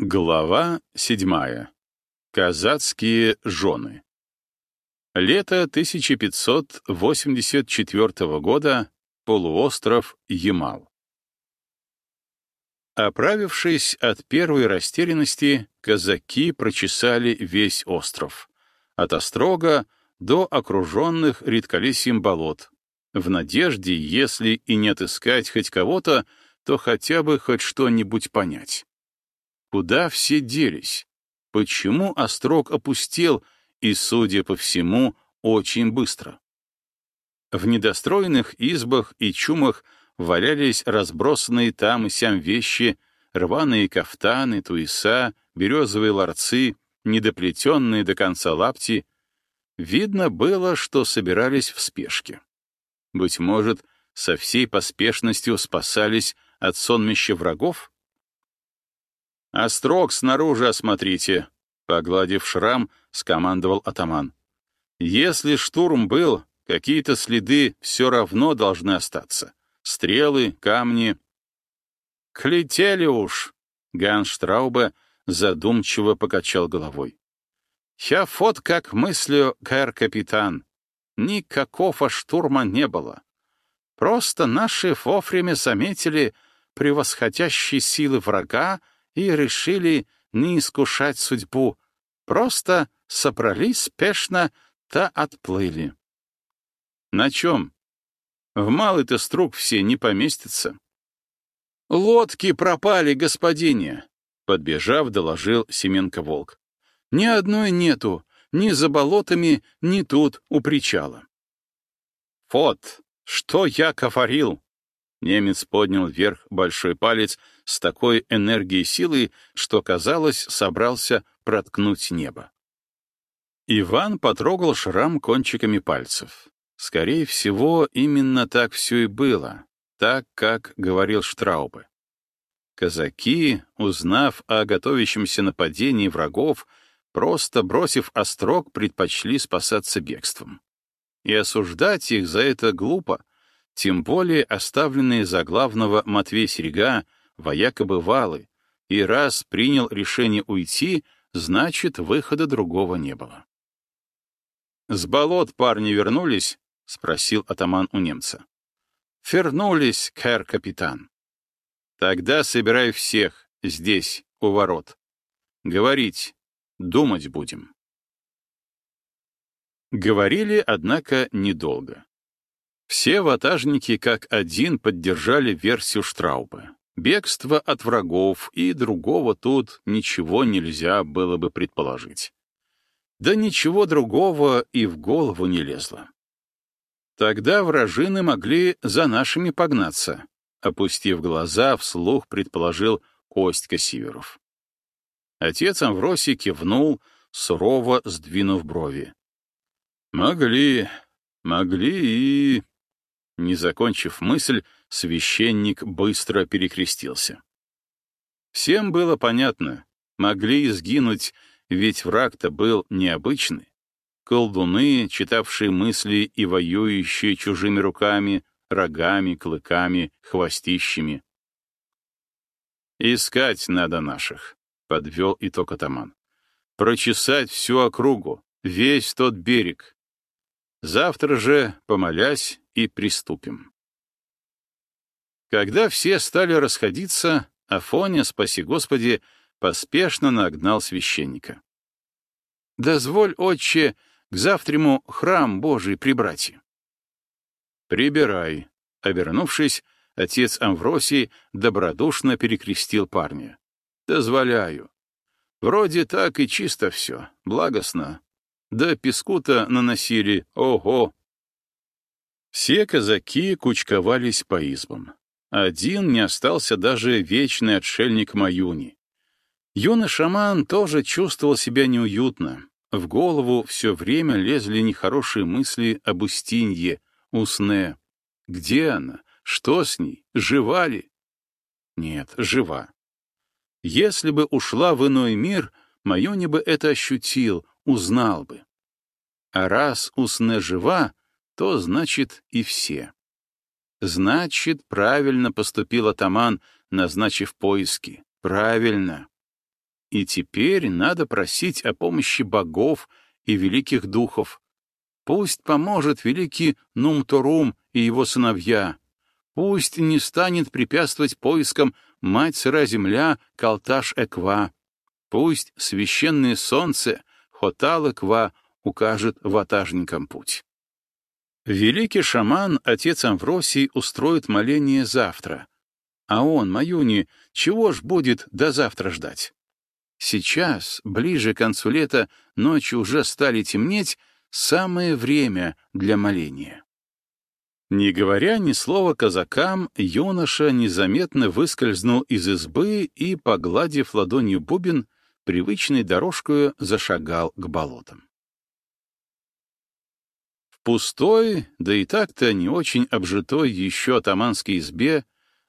Глава седьмая. Казацкие жены. Лето 1584 года. Полуостров Ямал. Оправившись от первой растерянности, казаки прочесали весь остров. От острога до окруженных редколесьем болот. В надежде, если и не отыскать хоть кого-то, то хотя бы хоть что-нибудь понять. Куда все делись? Почему острог опустел и, судя по всему, очень быстро? В недостроенных избах и чумах валялись разбросанные там и сям вещи, рваные кафтаны, туиса, березовые ларцы, недоплетенные до конца лапти. Видно было, что собирались в спешке. Быть может, со всей поспешностью спасались от сонмища врагов? «Острог снаружи осмотрите», — погладив шрам, скомандовал атаман. «Если штурм был, какие-то следы все равно должны остаться. Стрелы, камни». «Клетели уж», — Ганштраубе задумчиво покачал головой. «Я вот как мыслю, кэр-капитан. Никакого штурма не было. Просто наши вовремя заметили превосходящие силы врага и решили не искушать судьбу, просто собрались спешно, да отплыли. На чем? В малый-то струк все не поместятся. Лодки пропали, господине, подбежав, доложил Семенко-волк. Ни одной нету, ни за болотами, ни тут у причала. Вот, что я говорил, Немец поднял вверх большой палец с такой энергией силы, что, казалось, собрался проткнуть небо. Иван потрогал шрам кончиками пальцев. Скорее всего, именно так все и было, так, как говорил Штраубе. Казаки, узнав о готовящемся нападении врагов, просто бросив острог, предпочли спасаться бегством. И осуждать их за это глупо, тем более оставленные за главного Матвей Серега, вояка бывалый, и раз принял решение уйти, значит, выхода другого не было. «С болот парни вернулись?» — спросил атаман у немца. «Вернулись, кэр-капитан». «Тогда собирай всех здесь, у ворот. Говорить, думать будем». Говорили, однако, недолго. Все ватажники как один поддержали версию Штрауба. Бегство от врагов и другого тут ничего нельзя было бы предположить. Да ничего другого и в голову не лезло. Тогда вражины могли за нашими погнаться, опустив глаза, вслух предположил Костька Сиверов. Отец Амвросий кивнул, сурово сдвинув брови. «Могли, могли и...» Не закончив мысль, священник быстро перекрестился. Всем было понятно, могли сгинуть, ведь враг-то был необычный. Колдуны, читавшие мысли и воюющие чужими руками, рогами, клыками, хвостищами. «Искать надо наших», — подвел итог атаман. «Прочесать всю округу, весь тот берег. Завтра же, помолясь, и приступим. Когда все стали расходиться, Афоня, спаси Господи, поспешно нагнал священника. «Дозволь, отче, к завтраму храм Божий прибрать». «Прибирай», — обернувшись, отец Амвросий добродушно перекрестил парня. «Дозволяю. Вроде так и чисто все, благостно. Да песку-то наносили, ого, все казаки кучковались по избам. Один не остался даже вечный отшельник Маюни. Юный шаман тоже чувствовал себя неуютно. В голову все время лезли нехорошие мысли об Устинье, Усне. Где она? Что с ней? Жива ли? Нет, жива. Если бы ушла в иной мир, Маюни бы это ощутил, узнал бы. А раз Усне жива, то значит и все. Значит, правильно поступил атаман, назначив поиски. Правильно. и теперь надо просить о помощи богов и великих духов. Пусть поможет великий Нумторум и его сыновья. Пусть не станет препятствовать поискам мать сыра земля Калташ-Эква. Пусть священное солнце Хотал-Эква укажет ватажникам путь. Великий шаман, отец Амвросий, устроит моление завтра. А он, Маюни, чего ж будет до завтра ждать? Сейчас, ближе к концу лета, ночи уже стали темнеть, самое время для моления. Не говоря ни слова казакам, юноша незаметно выскользнул из избы и, погладив ладонью бубен, привычной дорожкою зашагал к болотам. Пустой, да и так-то не очень обжитой еще атаманской избе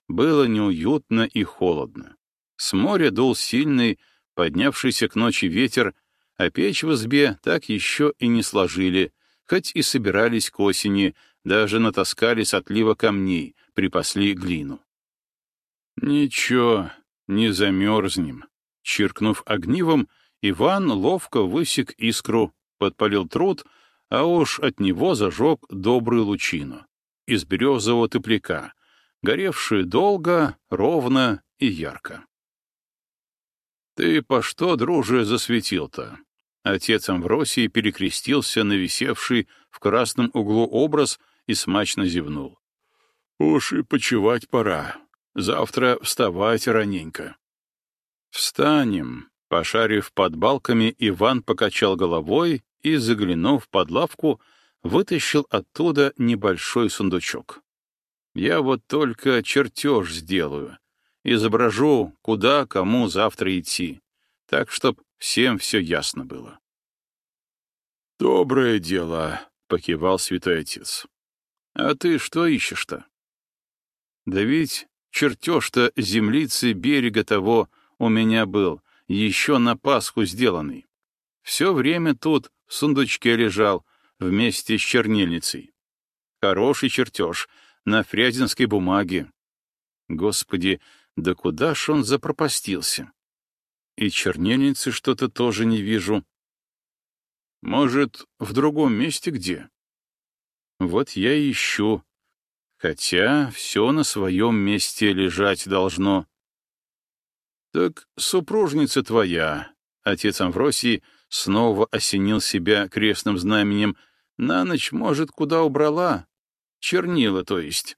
было неуютно и холодно. С моря дул сильный, поднявшийся к ночи ветер, а печь в избе так еще и не сложили, хоть и собирались к осени, даже натаскали с отлива камней, припасли глину. «Ничего, не замерзнем», — чиркнув огнивом, Иван ловко высек искру, подпалил труд, а уж от него зажег добрую лучину из березового топляка, горевшую долго, ровно и ярко. «Ты по что, друже, засветил-то?» Отец Амвросий перекрестился на висевший в красном углу образ и смачно зевнул. «Уж и почевать пора. Завтра вставать раненько». «Встанем», — пошарив под балками, Иван покачал головой и, заглянув под лавку, вытащил оттуда небольшой сундучок. «Я вот только чертеж сделаю, изображу, куда кому завтра идти, так, чтоб всем все ясно было. «Доброе дело», — покивал святой отец. «А ты что ищешь-то?» «Да ведь чертеж-то землицы берега того у меня был, еще на Пасху сделанный. Все время тут в сундучке лежал, вместе с чернильницей. Хороший чертеж, на фрязинской бумаге. Господи, да куда ж он запропастился? И чернильницы что-то тоже не вижу. Может, в другом месте где? Вот я и ищу. Хотя все на своем месте лежать должно. Так супружница твоя, отец Амвросий снова осенил себя крестным знаменем, на ночь, может, куда убрала? Чернила, то есть.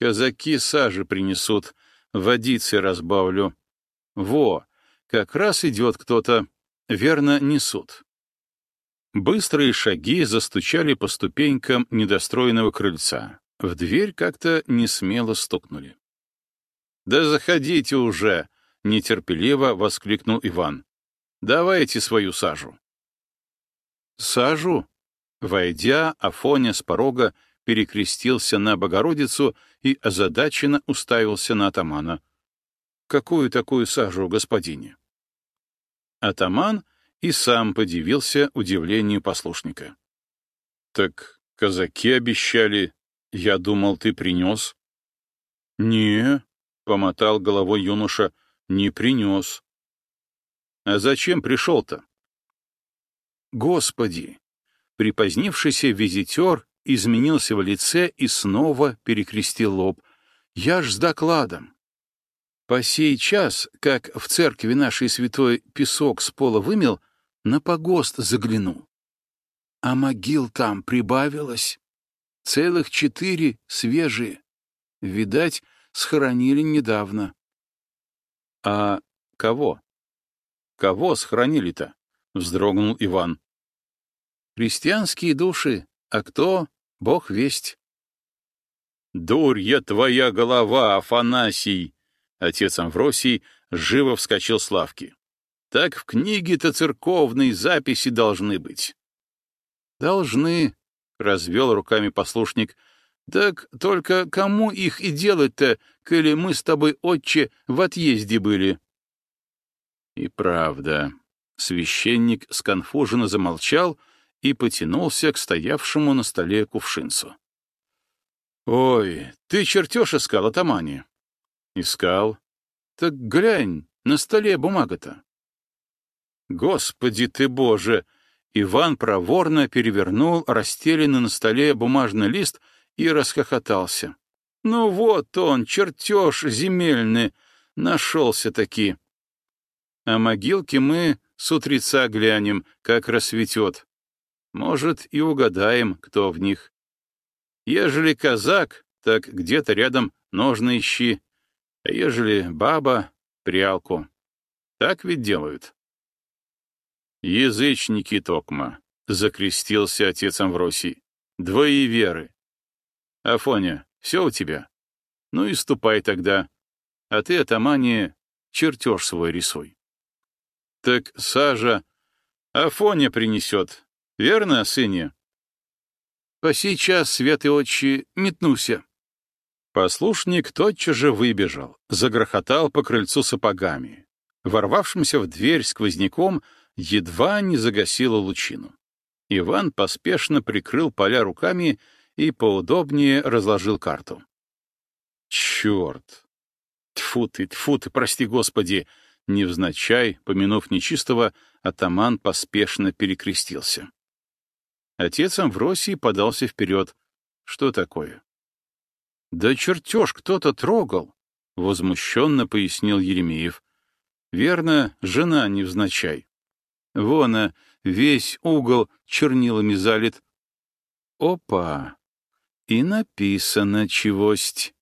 Казаки сажи принесут, водицы разбавлю. Во, как раз идет кто-то, верно, несут. Быстрые шаги застучали по ступенькам недостроенного крыльца. В дверь как-то несмело стукнули. «Да заходите уже!» — нетерпеливо воскликнул Иван. «Давайте свою сажу». «Сажу?» Войдя, Афоня с порога перекрестился на Богородицу и озадаченно уставился на атамана. «Какую такую сажу, господине?» Атаман и сам подивился удивлению послушника. «Так казаки обещали. Я думал, ты принес». «Не», — помотал головой юноша, — «не принес». «А зачем пришел-то?» «Господи!» Припозднившийся визитер изменился в лице и снова перекрестил лоб. «Я ж с докладом». По сей час, как в церкви нашей святой песок с пола вымел, на погост загляну. А могил там прибавилось. Целых четыре свежие. Видать, схоронили недавно. — А кого? Кого схоронили-то? — вздрогнул Иван. — Христианские души, а кто — Бог весть. «Дурья твоя голова, Афанасий!» Отец Амвросий живо вскочил с лавки. «Так в книге-то церковной записи должны быть». «Должны», — развел руками послушник, так только кому их и делать-то, коли мы с тобой, отче, в отъезде были? И правда. Священник сконфуженно замолчал и потянулся к стоявшему на столе кувшинцу. «Ой, ты чертеж искал, атамане?» «Искал. Так глянь, На столе бумага-то. Господи ты боже! Иван проворно перевернул расстеленный на столе бумажный лист и расхохотался. Ну вот он, чертеж земельный, нашелся-таки. А могилки мы с утреца глянем, как рассветет. Может, и угадаем, кто в них. Ежели казак, так где-то рядом ножны ищи, а ежели баба — прялку. Так ведь делают. Язычники Токма, — закрестился отец Амвросий. Двоеверы. Афоня, все у тебя? Ну и ступай тогда. А ты, атамане, чертеж свой рисуй. Так сажа Афоня принесет, верно, сыне? По сей час, святый отчи, метнулся. Послушник тотчас же выбежал, загрохотал по крыльцу сапогами. Ворвавшимся в дверь сквозняком едва не загасило лучину. Иван поспешно прикрыл поля руками и поудобнее разложил карту. Черт! Тьфу ты, тьфу ты, прости господи! Невзначай, помянув нечистого, атаман поспешно перекрестился. Отец Амвросий подался вперед. Что такое? Да чертеж кто-то трогал, — возмущенно пояснил Еремеев. Верно, жена невзначай. Вон, а, весь угол чернилами залит. Опа! И написано чегость.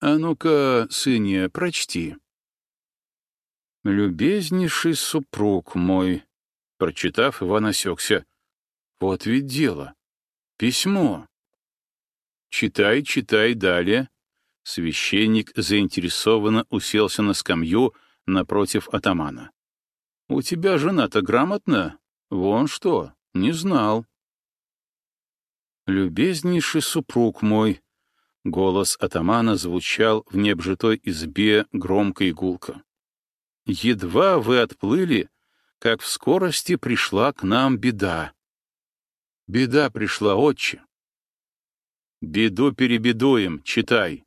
А ну-ка, сыне, прочти. «Любезнейший супруг мой», — прочитав, Иван осекся. «Вот ведь дело. Письмо». «Читай, читай далее». Священник заинтересованно уселся на скамью напротив атамана. «У тебя жена-то грамотна? Вон что, не знал». «Любезнейший супруг мой», — голос атамана звучал в необжитой избе громко и гулко. «Едва вы отплыли, как в скорости пришла к нам беда. Беда пришла, отче. Беду перебедуем, читай.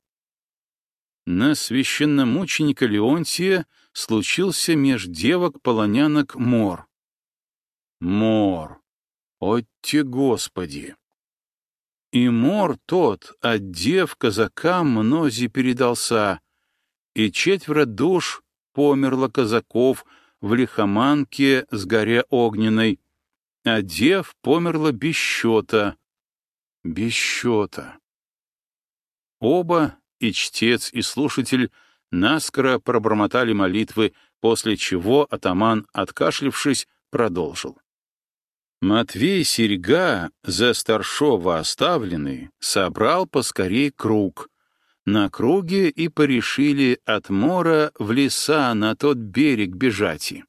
На священномученика Леонтия случился меж девок-полонянок мор. Мор! Отте Господи! И мор тот, отдев казакам мнози передался, и четверо душ померло казаков в лихоманке с горя огненной, а дев померло без счета. Без счета. Оба, и чтец, и слушатель, наскоро пробормотали молитвы, после чего атаман, откашлившись, продолжил. Матвей Серьга, за старшова оставленный, собрал поскорей круг. На круге и порешили от мора в леса на тот берег бежати,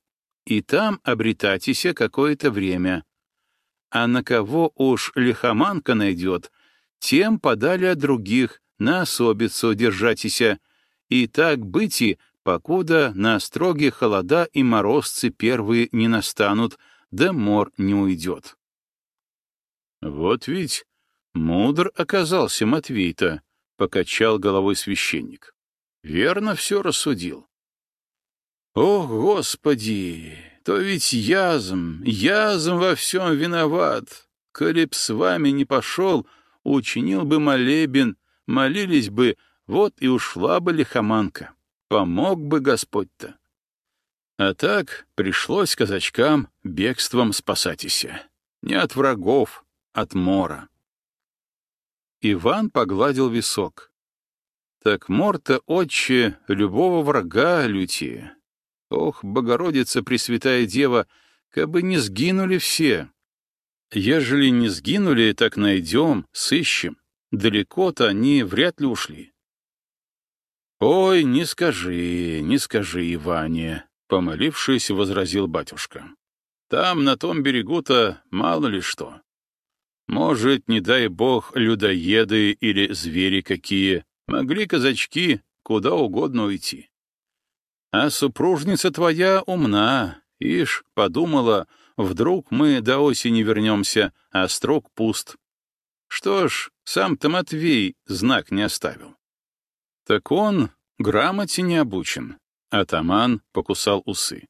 и там обретатися какое-то время. А на кого уж лихоманка найдет, тем подали от других на особицу держатися, и так быти, покуда на строгие холода и морозцы первые не настанут, да мор не уйдет. Вот ведь мудр оказался Матвей-то, — покачал головой священник. Верно все рассудил. О, Господи! То ведь язм, язм во всем виноват. Коли б с вами не пошел, учинил бы молебен, молились бы, вот и ушла бы лихоманка. Помог бы Господь-то. А так пришлось казачкам бегством спасатися. Не от врагов, от мора. Иван погладил висок. Так мор-то, отче, любого врага лютие. Ох, Богородица Пресвятая Дева, кабы не сгинули все. Ежели не сгинули, так найдем, сыщем. Далеко-то они вряд ли ушли. Ой, не скажи, не скажи, Иване, Помолившись, возразил батюшка. Там, на том берегу-то, мало ли что. Может, не дай бог, людоеды или звери какие, могли казачки куда угодно уйти. А супружница твоя умна, ишь, подумала, вдруг мы до осени вернемся, а строк пуст. Что ж, сам-то Матвей знак не оставил. Так он грамоте не обучен, Атаман покусал усы.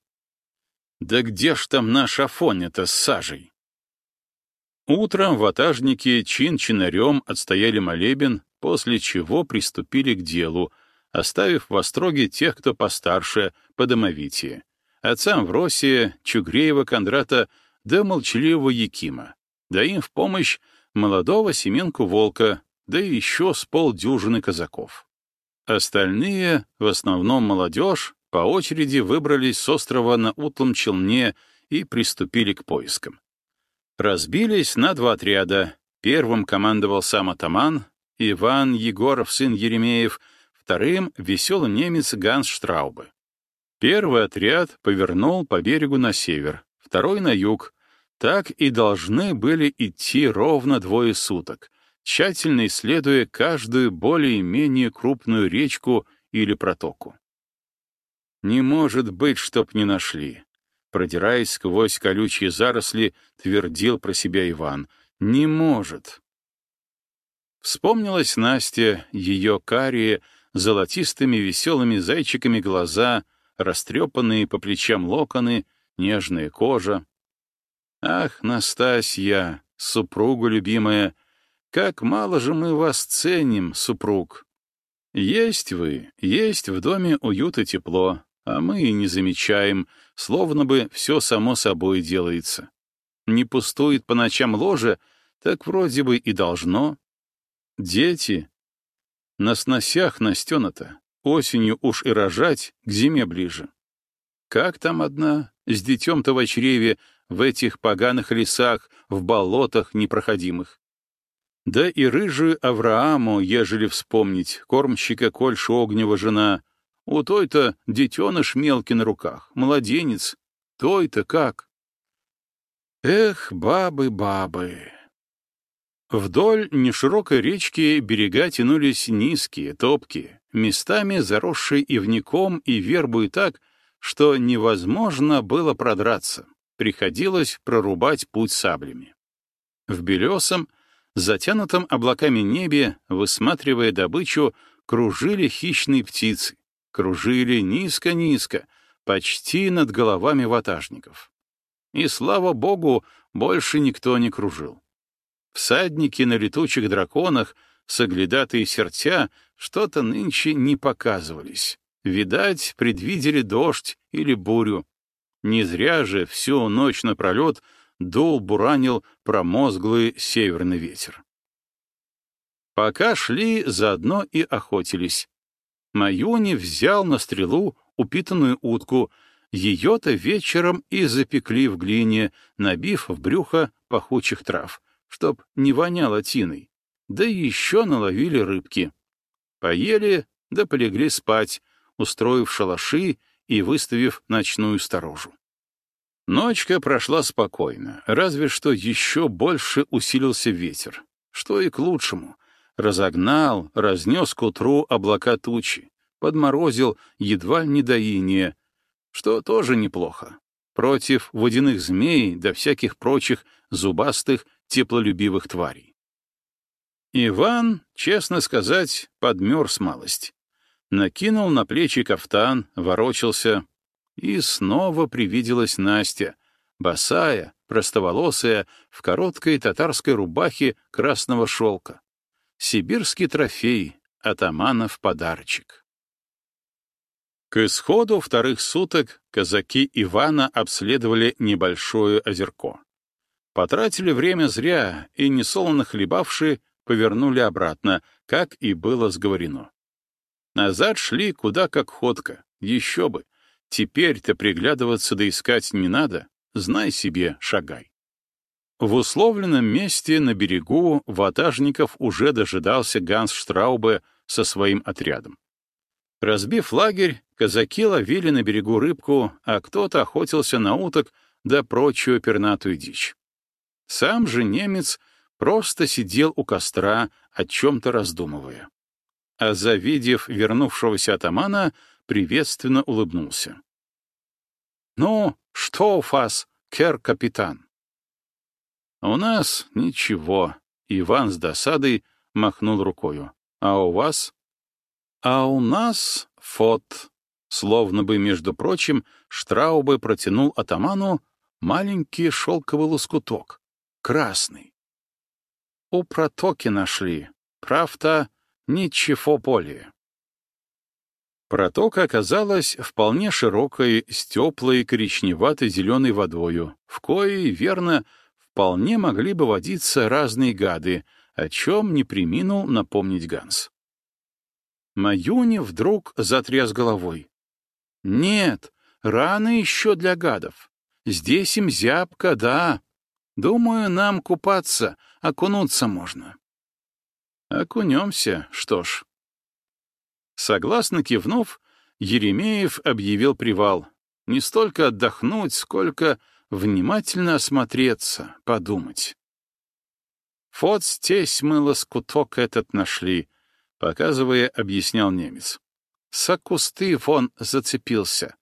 «Да где ж там наш Афоня-то с сажей?» Утром ватажники чин-чинарем отстояли молебен, после чего приступили к делу, оставив в остроге тех, кто постарше, по домовитие. Отца Амвросия, Чугреева, Кондрата, да молчаливого Якима. Да им в помощь молодого Семенку Волка, да еще с полдюжины казаков. Остальные, в основном молодежь, по очереди выбрались с острова на утлом челне и приступили к поискам. Разбились на два отряда. Первым командовал сам атаман, Иван Егоров, сын Еремеев, вторым — веселый немец Ганс Штраубе. Первый отряд повернул по берегу на север, второй — на юг. Так и должны были идти ровно двое суток, тщательно исследуя каждую более-менее крупную речку или протоку. Не может быть, чтоб не нашли. Продираясь сквозь колючие заросли, твердил про себя Иван. Не может. Вспомнилась Настя, ее карие, золотистыми веселыми зайчиками глаза, растрепанные по плечам локоны, нежная кожа. Ах, Настасья, супругу любимая, как мало же мы вас ценим, супруг. Есть вы, есть в доме уют и тепло, а мы и не замечаем, словно бы все само собой делается. Не пустует по ночам ложе, так вроде бы и должно. Дети. На сносях Настена-то, осенью уж и рожать, к зиме ближе. Как там одна, с детем-то в чреве, в этих поганых лесах, в болотах непроходимых? Да и рыжую Аврааму, ежели вспомнить, кормщика Кольша Огнева жена, у той-то детеныш мелкий на руках, младенец. Той-то как? Эх, бабы, бабы. Вдоль неширокой речки берега тянулись низкие, топкие, местами заросшие ивником и вербой так, что невозможно было продраться. Приходилось прорубать путь саблями. В белесом, затянутом облаками небе, высматривая добычу, кружили хищные птицы, кружили низко-низко, почти над головами ватажников. И, слава богу, больше никто не кружил. Всадники на летучих драконах, соглядатые сердца, что-то нынче не показывались. Видать, предвидели дождь или бурю. Не зря же всю ночь напролет дул буранил промозглый северный ветер. Пока шли, заодно и охотились. Маюни взял на стрелу упитанную утку, ее-то вечером и запекли в глине, набив в брюхо пахучих трав, чтоб не воняло тиной, да еще наловили рыбки. Поели, да полегли спать, устроив шалаши и выставив ночную сторожу. Ночка прошла спокойно, разве что еще больше усилился ветер, что и к лучшему — разогнал, разнес к утру облака тучи, подморозил едва не до иния, что тоже неплохо, против водяных змей да всяких прочих зубастых теплолюбивых тварей. Иван, честно сказать, подмерз малость. Накинул на плечи кафтан, ворочался, и снова привиделась Настя, босая, простоволосая, в короткой татарской рубахе красного шелка, Сибирский трофей, атаманов подарочек. К исходу вторых суток казаки Ивана обследовали небольшое озерко. Потратили время зря и, несолоно хлебавшие, повернули обратно, как и было сговорено. Назад шли куда как ходка, еще бы. Теперь-то приглядываться да искать не надо, знай себе, шагай. В условленном месте на берегу ватажников уже дожидался Ганс Штраубе со своим отрядом. Разбив лагерь, казаки ловили на берегу рыбку, а кто-то охотился на уток да прочую пернатую дичь. Сам же немец просто сидел у костра, о чем-то раздумывая. А завидев вернувшегося атамана, приветственно улыбнулся. «Ну, что у вас, кер-капитан?» «У нас ничего», — Иван с досадой махнул рукою. «А у вас?» «А у нас фот», Словно бы, между прочим, Штраубе протянул атаману маленький шелковый лоскуток, красный. У протоки нашли, правда, ничего более. Протока оказалась вполне широкой, с теплой коричневатой зеленой водою, в коей, верно, вполне могли бы водиться разные гады, о чем не приминул напомнить Ганс. Маюни вдруг затряс головой. «Нет, рано еще для гадов. Здесь им зябко, да. Думаю, нам купаться, окунуться можно». «Окунемся, что ж». Согласно кивнув, Еремеев объявил привал. Не столько отдохнуть, сколько внимательно осмотреться, подумать. «Вот здесь мы лоскуток этот нашли», — показывая, объяснял немец. «За кусты вон зацепился.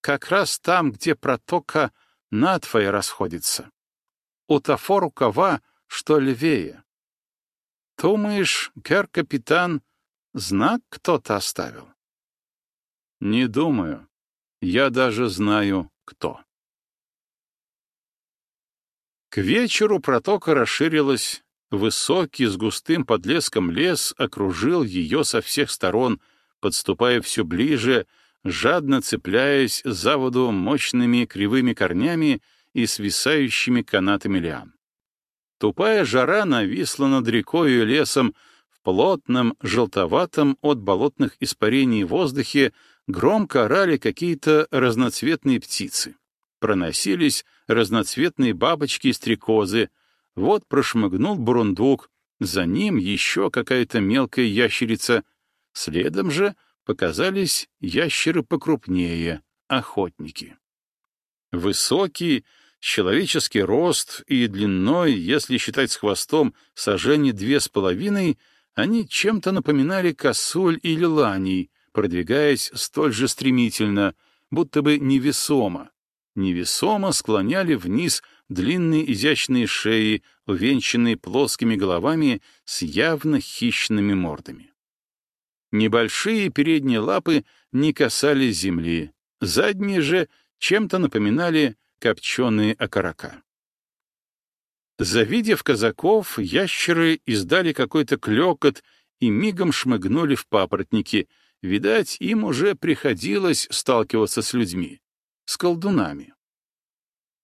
Как раз там, где протока надвое расходится. У тафо рукава, что левее. Думаешь, гер-капитан, знак кто-то оставил?» «Не думаю. Я даже знаю, кто». К вечеру протока расширилась, высокий с густым подлеском лес окружил ее со всех сторон, подступая все ближе, жадно цепляясь за воду мощными кривыми корнями и свисающими канатами лиан. Тупая жара нависла над рекой и лесом, в плотном, желтоватом от болотных испарений воздухе громко орали какие-то разноцветные птицы проносились разноцветные бабочки и стрекозы. Вот прошмыгнул бурундук, за ним еще какая-то мелкая ящерица. Следом же показались ящеры покрупнее, охотники. Высокий, человеческий рост и длиной, если считать с хвостом, сажени две с половиной, они чем-то напоминали косуль или ланей, продвигаясь столь же стремительно, будто бы невесомо, невесомо склоняли вниз длинные изящные шеи, увенчанные плоскими головами с явно хищными мордами. Небольшие передние лапы не касались земли, задние же чем-то напоминали копченые окорока. Завидев казаков, ящеры издали какой-то клёкот и мигом шмыгнули в папоротники. Видать, им уже приходилось сталкиваться с людьми с колдунами.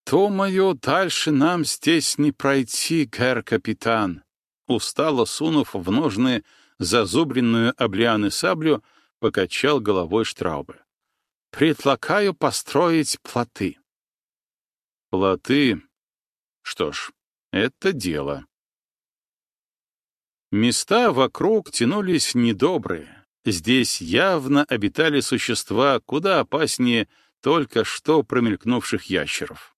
«То мое дальше нам здесь не пройти, гэр-капитан», устало сунув в ножны зазубренную облианы саблю, покачал головой Штраубе. «Предлагаю построить плоты». «Плоты? Что ж, это дело». Места вокруг тянулись недобрые. Здесь явно обитали существа куда опаснее только что промелькнувших ящеров.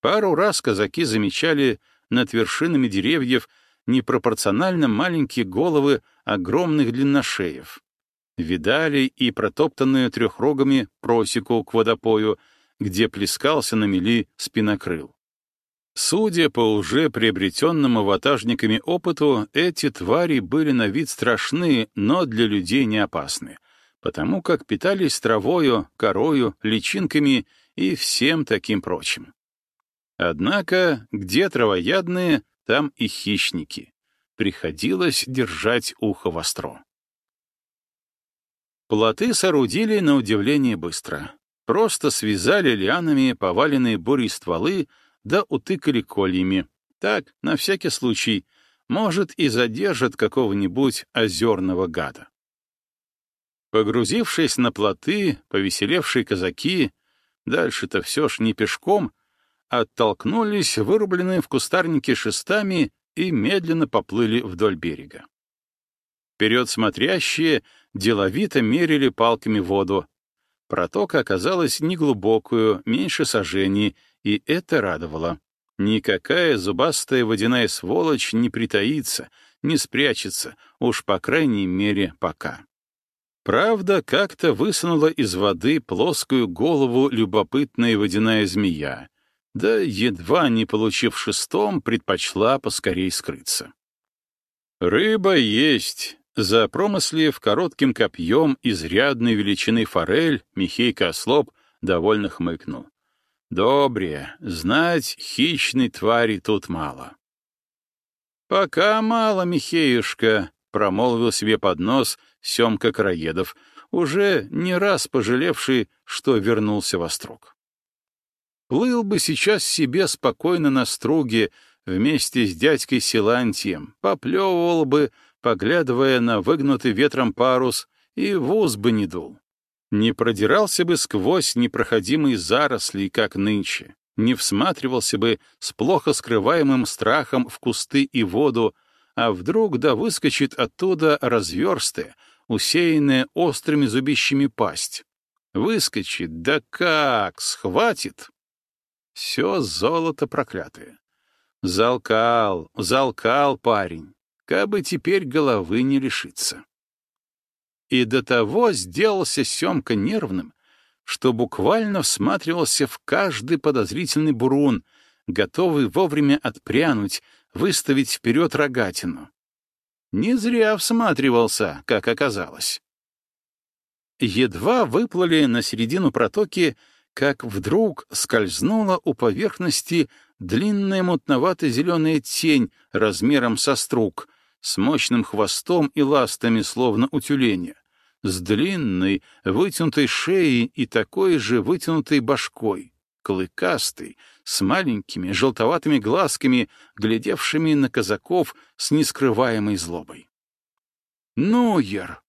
Пару раз казаки замечали над вершинами деревьев непропорционально маленькие головы огромных длинношеев. Видали и протоптанную трехрогами просеку к водопою, где плескался на мели спинокрыл. Судя по уже приобретенному ватажниками опыту, эти твари были на вид страшны, но для людей не опасны, потому как питались травою, корою, личинками и всем таким прочим. Однако, где травоядные, там и хищники. Приходилось держать ухо востро. Плоты соорудили на удивление быстро. Просто связали лианами поваленные бурей стволы, да утыкали кольями. Так, на всякий случай, может, и задержат какого-нибудь озерного гада. Погрузившись на плоты, повеселевшие казаки, дальше-то все ж не пешком, оттолкнулись вырубленные в кустарнике шестами и медленно поплыли вдоль берега. Вперед смотрящие деловито мерили палками воду. Протока оказалась неглубокую, меньше сажений, и это радовало. Никакая зубастая водяная сволочь не притаится, не спрячется, уж по крайней мере пока. Правда, как-то высунула из воды плоскую голову любопытная водяная змея, да, едва не получив шестом, предпочла поскорей скрыться. «Рыба есть», — За промыслив коротким копьем изрядной величины форель, Михейка Ослоп довольно хмыкнул. Добре, знать хищной твари тут мало. «Пока мало, Михеюшка», — промолвил себе под нос Семка Краедов, уже не раз пожалевший, что вернулся во строк. Плыл бы сейчас себе спокойно на струге вместе с дядькой Силантием, поплевывал бы, поглядывая на выгнутый ветром парус, и в бы не дул. Не продирался бы сквозь непроходимые заросли, как нынче, не всматривался бы с плохо скрываемым страхом в кусты и воду, а вдруг да выскочит оттуда разверстая, усеянная острыми зубищами пасть. Выскочит, да как, схватит. Все золото проклятое. Залкал, залкал парень, кабы теперь головы не лишиться. И до того сделался Семка нервным, что буквально всматривался в каждый подозрительный бурун, готовый вовремя отпрянуть, выставить вперед рогатину. Не зря всматривался, как оказалось. Едва выплыли на середину протоки, как вдруг скользнула у поверхности длинная мутновато-зеленая тень размером со струк, с мощным хвостом и ластами, словно у тюленя, с длинной, вытянутой шеей и такой же вытянутой башкой, клыкастой, с маленькими желтоватыми глазками, глядевшими на казаков с нескрываемой злобой. «Нуер!»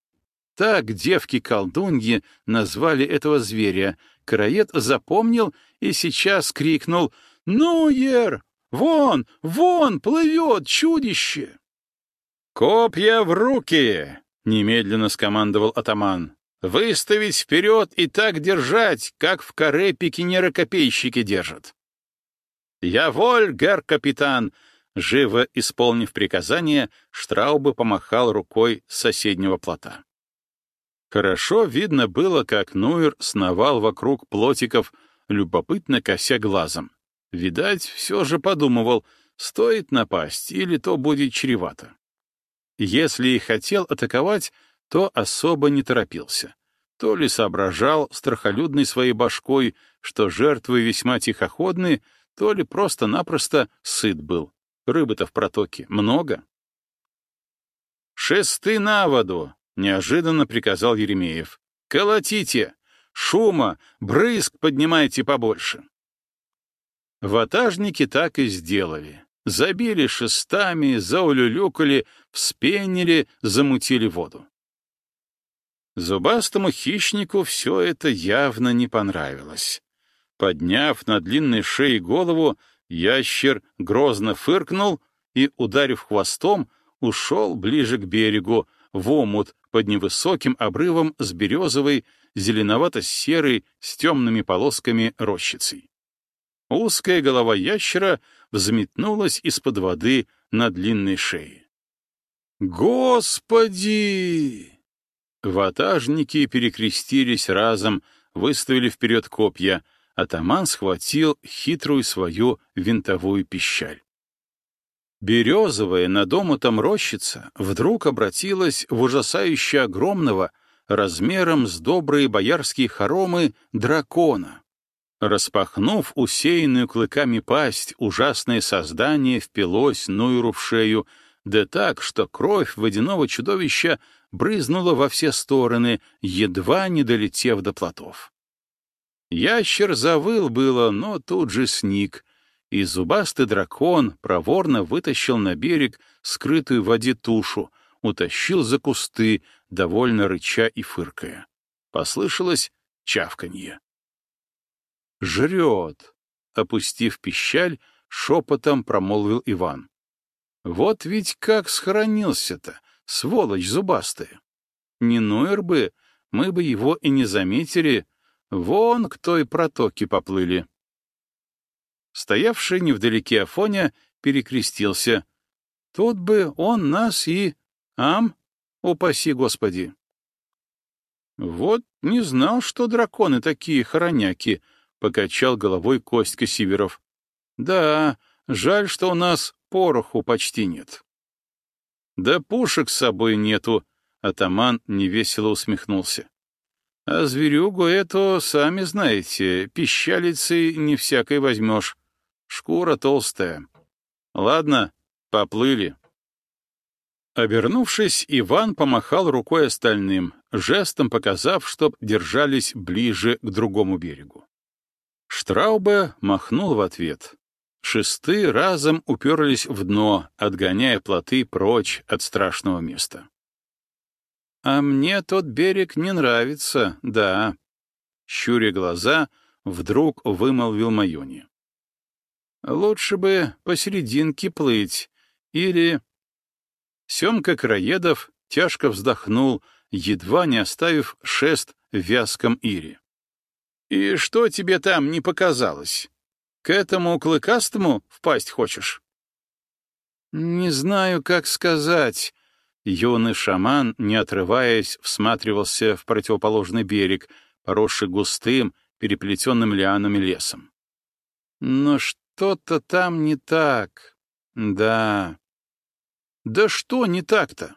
Так девки-колдуньи назвали этого зверя. Караед запомнил и сейчас крикнул «Нуер! Вон, вон, плывет чудище!» «Копья в руки!» — немедленно скомандовал атаман. «Выставить вперед и так держать, как в коре пикинеры-копейщики держат. «Я воль, гер-капитан!» Живо исполнив приказание, Штраубе помахал рукой с соседнего плота. Хорошо видно было, как Нуэр сновал вокруг плотиков, любопытно кося глазом. Видать, все же подумывал, стоит напасть или то будет чревато. Если и хотел атаковать, то особо не торопился. То ли соображал страхолюдной своей башкой, что жертвы весьма тихоходны, то ли просто-напросто сыт был. Рыбы-то в протоке много. «Шесты на воду!» — неожиданно приказал Еремеев. «Колотите! Шума, брызг поднимайте побольше!» Ватажники так и сделали. Забили шестами, заулюлюкали, вспенили, замутили воду. Зубастому хищнику все это явно не понравилось. Подняв на длинной шее голову, ящер грозно фыркнул и, ударив хвостом, ушел ближе к берегу, в омут под невысоким обрывом с березовой, зеленовато-серой, с темными полосками рощицей. Узкая голова ящера взметнулась из-под воды на длинной шее. «Господи!» Ватажники перекрестились разом, выставили вперед копья — атаман схватил хитрую свою винтовую пищаль. Березовая на домотом рощица вдруг обратилась в ужасающе огромного, размером с добрые боярские хоромы, дракона. Распахнув усеянную клыками пасть, ужасное создание впилось Нуйру в шею, да так, что кровь водяного чудовища брызнула во все стороны, едва не долетев до плотов. Ящер завыл было, но тут же сник, и зубастый дракон проворно вытащил на берег скрытую в воде тушу, утащил за кусты, довольно рыча и фыркая. Послышалось чавканье. «Жрет!» — опустив пищаль, шепотом промолвил Иван. «Вот ведь как схоронился-то, сволочь зубастая! Не Нойер бы, мы бы его и не заметили, Вон к той протоке поплыли. Стоявший невдалеке Афоня перекрестился. Тут бы он нас и... Ам, упаси Господи! Вот не знал, что драконы такие хороняки, — покачал головой Костька Сиверов. Да, жаль, что у нас пороху почти нет. Да пушек с собой нету, Атаман невесело усмехнулся. А зверюгу эту, сами знаете, пищалицей не всякой возьмешь. Шкура толстая. Ладно, поплыли. Обернувшись, Иван помахал рукой остальным, жестом показав, чтоб держались ближе к другому берегу. Штраубе махнул в ответ. Шесты разом уперлись в дно, отгоняя плоты прочь от страшного места. «А мне тот берег не нравится, да», — щуря глаза, вдруг вымолвил Майони. «Лучше бы посерединке плыть, или...» Семка Краедов тяжко вздохнул, едва не оставив шест в вязком ире. «И что тебе там не показалось? К этому клыкастому впасть хочешь?» «Не знаю, как сказать», Юный шаман, не отрываясь, всматривался в противоположный берег, поросший густым, переплетенным лианами лесом. Но что-то там не так. Да. Да что не так-то?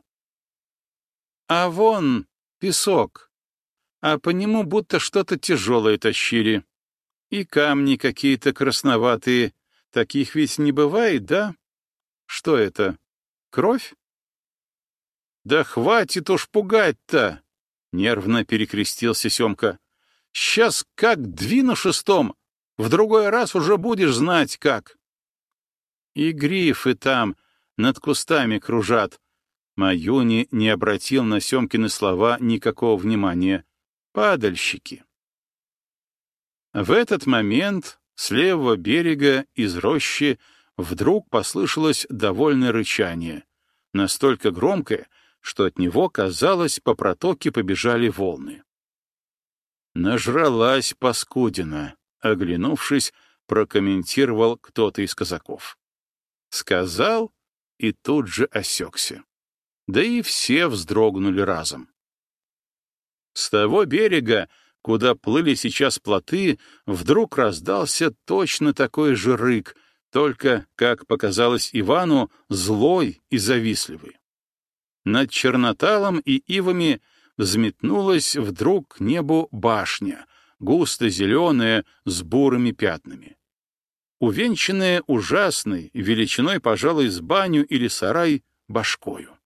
А вон песок. А по нему будто что-то тяжелое тащили. И камни какие-то красноватые. Таких ведь не бывает, да? Что это? Кровь? «Да хватит уж пугать-то!» — нервно перекрестился Семка. «Сейчас как двину шестом, в другой раз уже будешь знать как». И грифы там над кустами кружат. Маюни не обратил на Семкины слова никакого внимания. Падальщики. В этот момент с левого берега из рощи вдруг послышалось довольное рычание, настолько громкое, что от него, казалось, по протоке побежали волны. «Нажралась паскудина», — оглянувшись, прокомментировал кто-то из казаков. Сказал и тут же осекся. Да и все вздрогнули разом. С того берега, куда плыли сейчас плоты, вдруг раздался точно такой же рык, только, как показалось Ивану, злой и завистливый. Над Черноталом и Ивами взметнулась вдруг к небу башня, густо зеленая, с бурыми пятнами. Увенчанная ужасной, величиной, пожалуй, с баню или сарай, башкою.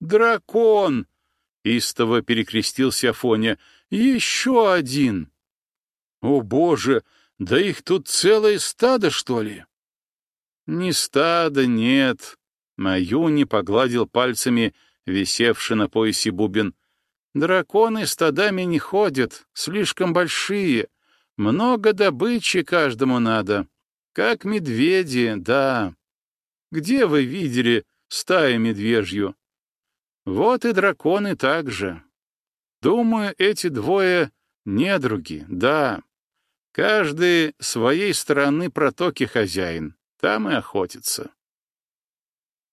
«Дракон!» — истово перекрестился Афоня. «Еще один!» «О, Боже! Да их тут целое стадо, что ли?» «Не стадо, нет. Маюни погладил пальцами висевший на поясе бубен. «Драконы стадами не ходят, слишком большие. Много добычи каждому надо. Как медведи, да. Где вы видели стаю медвежью? Вот и драконы также. Думаю, эти двое — недруги, да. Каждый своей стороны протоки хозяин, там и охотится.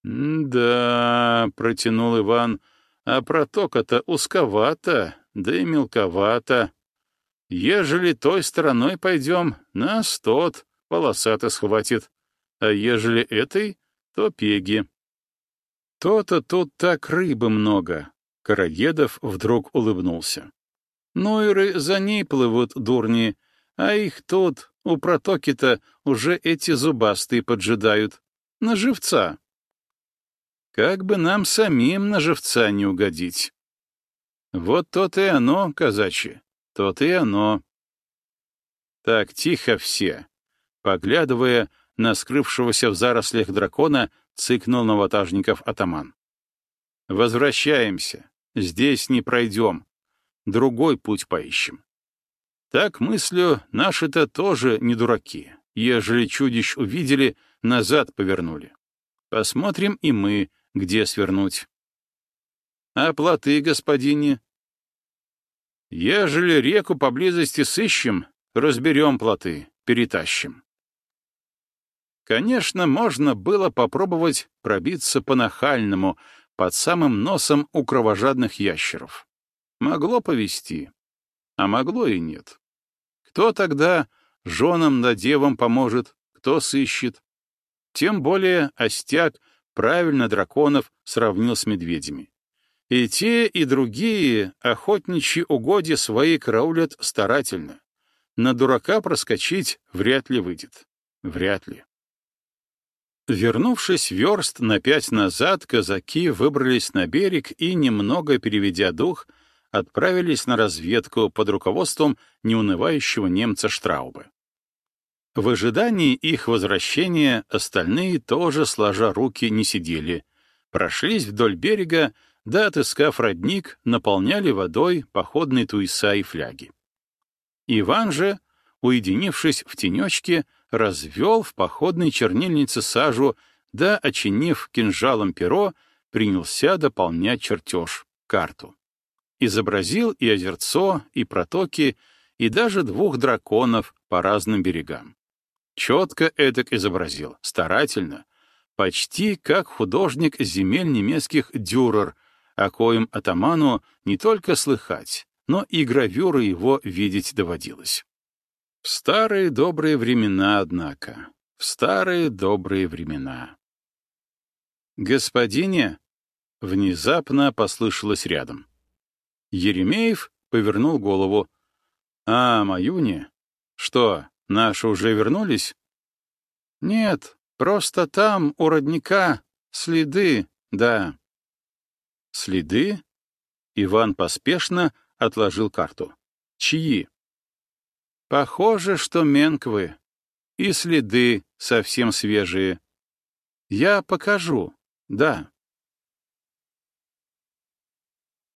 «Да», — протянул Иван, — «а протока-то узковато, да и мелковато. Ежели той стороной пойдем, нас тот полосато схватит, а ежели этой, то пеги». «То-то тут так рыбы много», — Карагедов вдруг улыбнулся. «Нойры за ней плывут, дурни, а их тут, у протоки-то, уже эти зубастые поджидают. На живца». Как бы нам самим на живца не угодить. Вот то и оно, казачье, то и оно. Так, тихо все. Поглядывая на скрывшегося в зарослях дракона, цыкнул новотажников атаман. Возвращаемся. Здесь не пройдем. Другой путь поищем. Так мыслю, наши-то тоже не дураки. Ежели чудищ увидели, назад повернули. Посмотрим и мы, где свернуть. А плоты, господине? Ежели реку поблизости сыщем, разберем плоты, перетащим. Конечно, можно было попробовать пробиться по-нахальному, под самым носом у кровожадных ящеров. Могло повести, а могло и нет. Кто тогда женам да девам поможет, кто сыщет? Тем более остяк правильно драконов сравнил с медведями. И те, и другие охотничьи угодья свои караулят старательно. На дурака проскочить вряд ли выйдет. Вряд ли. Вернувшись верст на пять назад, казаки выбрались на берег и, немного переведя дух, отправились на разведку под руководством неунывающего немца Штраубы. В ожидании их возвращения остальные тоже, сложа руки, не сидели, прошлись вдоль берега, да, отыскав родник, наполняли водой походные туиса и фляги. Иван же, уединившись в тенечке, развел в походной чернильнице сажу, да, очинив кинжалом перо, принялся дополнять чертеж, карту. Изобразил и озерцо, и протоки, и даже двух драконов по разным берегам. Четко эдак изобразил, старательно, почти как художник земель немецких дюрер, о коем атаману не только слыхать, но и гравюры его видеть доводилось. В старые добрые времена, однако, в старые добрые времена. «Господине!» — внезапно послышалось рядом. Еремеев повернул голову. «А, Маюни? Что, наши уже вернулись?» «Нет, просто там, у родника, следы, да». «Следы?» Иван поспешно отложил карту. «Чьи?» Похоже, что менквы. И следы совсем свежие. Я покажу, да.